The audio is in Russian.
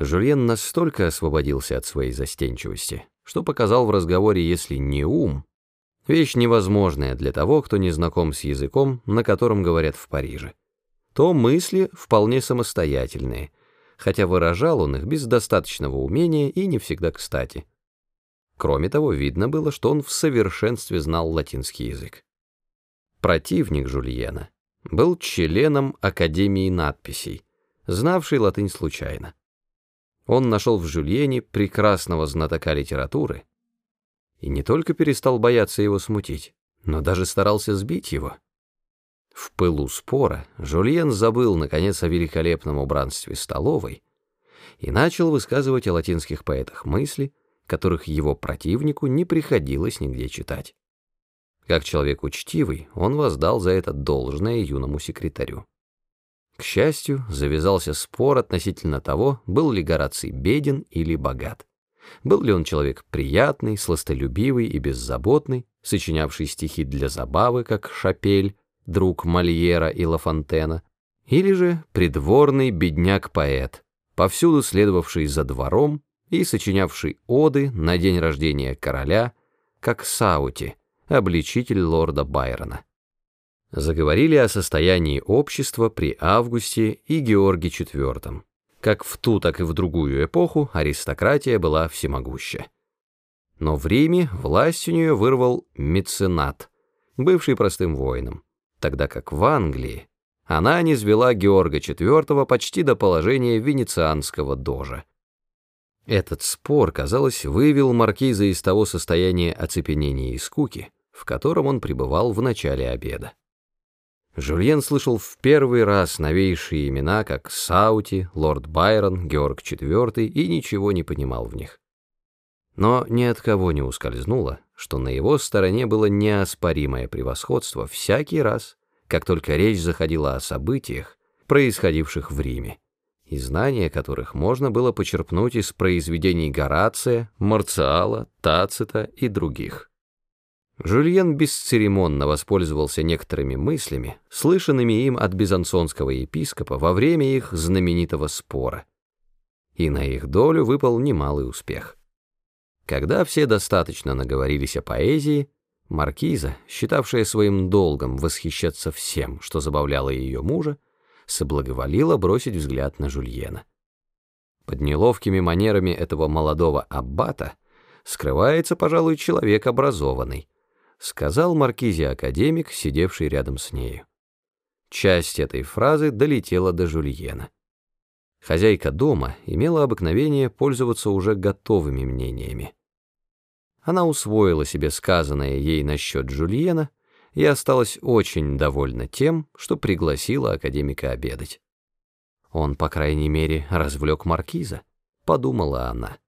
Жюльен настолько освободился от своей застенчивости, что показал в разговоре, если не ум, вещь невозможная для того, кто не знаком с языком, на котором говорят в Париже, то мысли вполне самостоятельные, хотя выражал он их без достаточного умения и не всегда кстати. Кроме того, видно было, что он в совершенстве знал латинский язык. Противник Жульена был членом Академии надписей, знавший латынь случайно. Он нашел в Жюльене прекрасного знатока литературы и не только перестал бояться его смутить, но даже старался сбить его. В пылу спора Жульен забыл, наконец, о великолепном убранстве столовой и начал высказывать о латинских поэтах мысли, которых его противнику не приходилось нигде читать. Как человек учтивый, он воздал за это должное юному секретарю. К счастью, завязался спор относительно того, был ли Гораций беден или богат. Был ли он человек приятный, сластолюбивый и беззаботный, сочинявший стихи для забавы, как Шапель, друг Мольера и Лафонтена, или же придворный бедняк-поэт, повсюду следовавший за двором и сочинявший оды на день рождения короля, как Саути, обличитель лорда Байрона. Заговорили о состоянии общества при Августе и Георге IV. Как в ту, так и в другую эпоху аристократия была всемогуща. Но в Риме власть у нее вырвал меценат, бывший простым воином, тогда как в Англии она низвела Георга IV почти до положения венецианского дожа. Этот спор, казалось, вывел маркиза из того состояния оцепенения и скуки, в котором он пребывал в начале обеда. Жюльен слышал в первый раз новейшие имена, как Саути, лорд Байрон, Георг IV, и ничего не понимал в них. Но ни от кого не ускользнуло, что на его стороне было неоспоримое превосходство всякий раз, как только речь заходила о событиях, происходивших в Риме, и знания которых можно было почерпнуть из произведений Горация, Марциала, Тацита и других. Жюльен бесцеремонно воспользовался некоторыми мыслями, слышанными им от бизансонского епископа во время их знаменитого спора. И на их долю выпал немалый успех. Когда все достаточно наговорились о поэзии, маркиза, считавшая своим долгом восхищаться всем, что забавляло ее мужа, соблаговолила бросить взгляд на Жульена. Под неловкими манерами этого молодого аббата скрывается, пожалуй, человек образованный, сказал маркизе-академик, сидевший рядом с нею. Часть этой фразы долетела до Жульена. Хозяйка дома имела обыкновение пользоваться уже готовыми мнениями. Она усвоила себе сказанное ей насчет Жульена и осталась очень довольна тем, что пригласила академика обедать. Он, по крайней мере, развлек маркиза, подумала она.